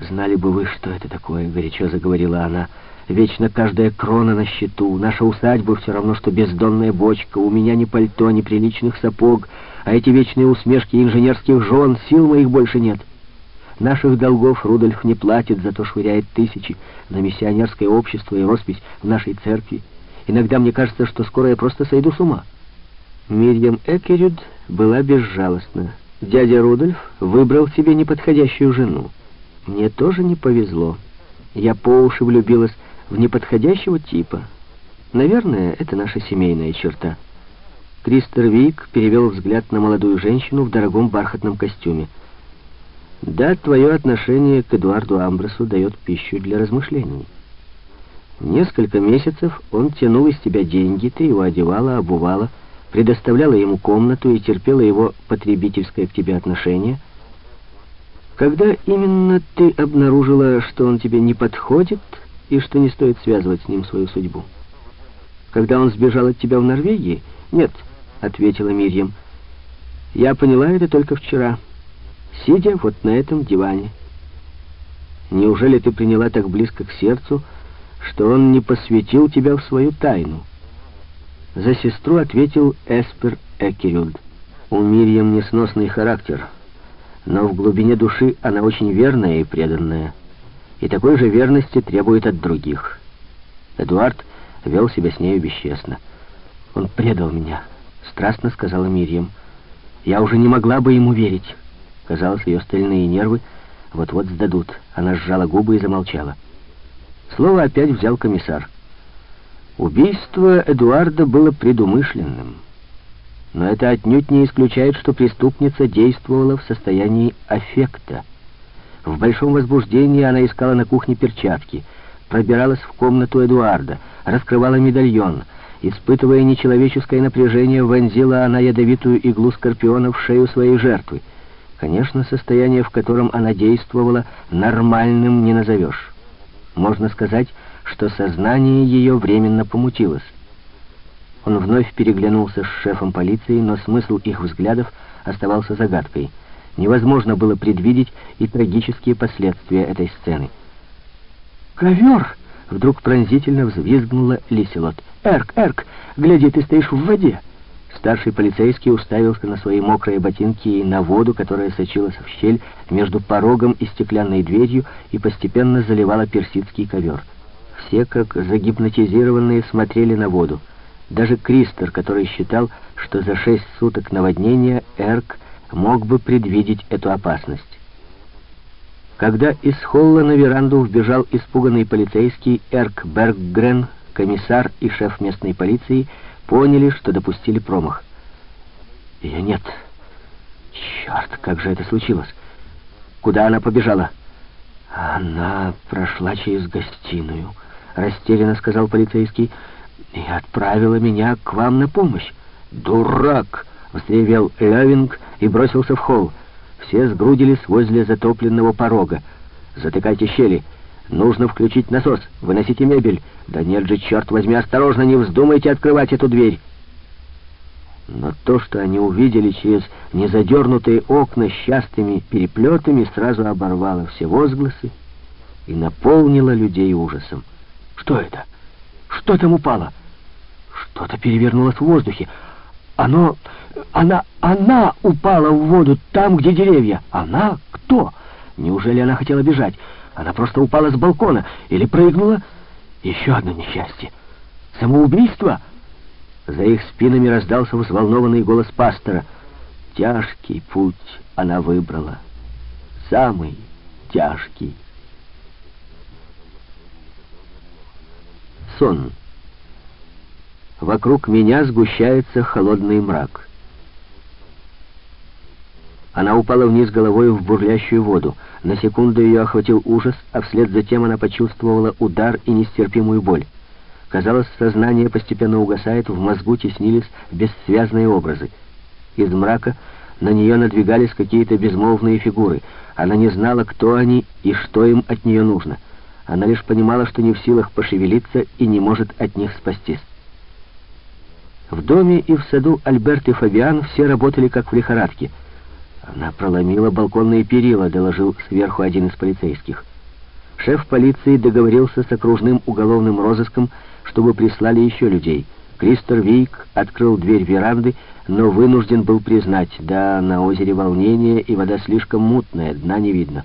«Знали бы вы, что это такое», — горячо заговорила она. «Вечно каждая крона на счету. Наша усадьба все равно, что бездонная бочка. У меня ни пальто, ни приличных сапог, а эти вечные усмешки инженерских жен, сил моих больше нет». Наших долгов Рудольф не платит, зато швыряет тысячи на миссионерское общество и роспись в нашей церкви. Иногда мне кажется, что скоро я просто сойду с ума. Мирьям Экерюд была безжалостна. Дядя Рудольф выбрал себе неподходящую жену. Мне тоже не повезло. Я по уши влюбилась в неподходящего типа. Наверное, это наша семейная черта. Кристер Вик перевел взгляд на молодую женщину в дорогом бархатном костюме. Да, твое отношение к Эдуарду Амбросу дает пищу для размышлений. Несколько месяцев он тянул из тебя деньги, ты его одевала, обувала, предоставляла ему комнату и терпела его потребительское к тебе отношение. Когда именно ты обнаружила, что он тебе не подходит и что не стоит связывать с ним свою судьбу? Когда он сбежал от тебя в Норвегии? Нет, — ответила Мирьям. Я поняла это только вчера сидя вот на этом диване. Неужели ты приняла так близко к сердцу, что он не посвятил тебя в свою тайну? За сестру ответил Эспер Экерюд. У Мирьям несносный характер, но в глубине души она очень верная и преданная, и такой же верности требует от других. Эдуард вел себя с нею бесчестно. «Он предал меня», — страстно сказала Мирьям. «Я уже не могла бы ему верить». Казалось, ее стальные нервы вот-вот сдадут. Она сжала губы и замолчала. Слово опять взял комиссар. Убийство Эдуарда было предумышленным. Но это отнюдь не исключает, что преступница действовала в состоянии аффекта. В большом возбуждении она искала на кухне перчатки, пробиралась в комнату Эдуарда, раскрывала медальон. Испытывая нечеловеческое напряжение, вонзила она ядовитую иглу скорпиона в шею своей жертвы. Конечно, состояние, в котором она действовала, нормальным не назовешь. Можно сказать, что сознание ее временно помутилось. Он вновь переглянулся с шефом полиции, но смысл их взглядов оставался загадкой. Невозможно было предвидеть и трагические последствия этой сцены. «Ковер!» — вдруг пронзительно взвизгнула Лиселот. «Эрк, Эрк, гляди, ты стоишь в воде!» Старший полицейский уставился на свои мокрые ботинки и на воду, которая сочилась в щель между порогом и стеклянной дверью и постепенно заливала персидский ковер. Все, как загипнотизированные, смотрели на воду. Даже Кристер, который считал, что за шесть суток наводнения Эрк мог бы предвидеть эту опасность. Когда из холла на веранду вбежал испуганный полицейский Эрк Берггрен, комиссар и шеф местной полиции, поняли, что допустили промах. Ее нет. Черт, как же это случилось? Куда она побежала? Она прошла через гостиную, растерянно сказал полицейский, и отправила меня к вам на помощь. Дурак! Взревел Левинг и бросился в холл. Все сгрудились возле затопленного порога. «Затыкайте щели!» Нужно включить насос. Выносите мебель. Да нет же, черт возьми, осторожно, не вздумайте открывать эту дверь. Но то, что они увидели через незадернутые окна с частыми переплетами, сразу оборвало все возгласы и наполнило людей ужасом. Что это? Что там упало? Что-то перевернулось в воздухе. Оно... Она... Она упала в воду там, где деревья. Она? Кто? Неужели она хотела бежать? Она просто упала с балкона или прыгнула. Еще одно несчастье. Самоубийство? За их спинами раздался взволнованный голос пастора. Тяжкий путь она выбрала. Самый тяжкий. Сон. Вокруг меня сгущается холодный мрак. Она упала вниз головой в бурлящую воду. На секунду ее охватил ужас, а вслед за тем она почувствовала удар и нестерпимую боль. Казалось, сознание постепенно угасает, в мозгу теснились бессвязные образы. Из мрака на нее надвигались какие-то безмолвные фигуры. Она не знала, кто они и что им от нее нужно. Она лишь понимала, что не в силах пошевелиться и не может от них спастись. В доме и в саду Альберт и Фабиан все работали как в лихорадке — Она проломила балконные перила, доложил сверху один из полицейских. Шеф полиции договорился с окружным уголовным розыском, чтобы прислали еще людей. Кристор Вейк открыл дверь веранды, но вынужден был признать, да, на озере волнение, и вода слишком мутная, дна не видно.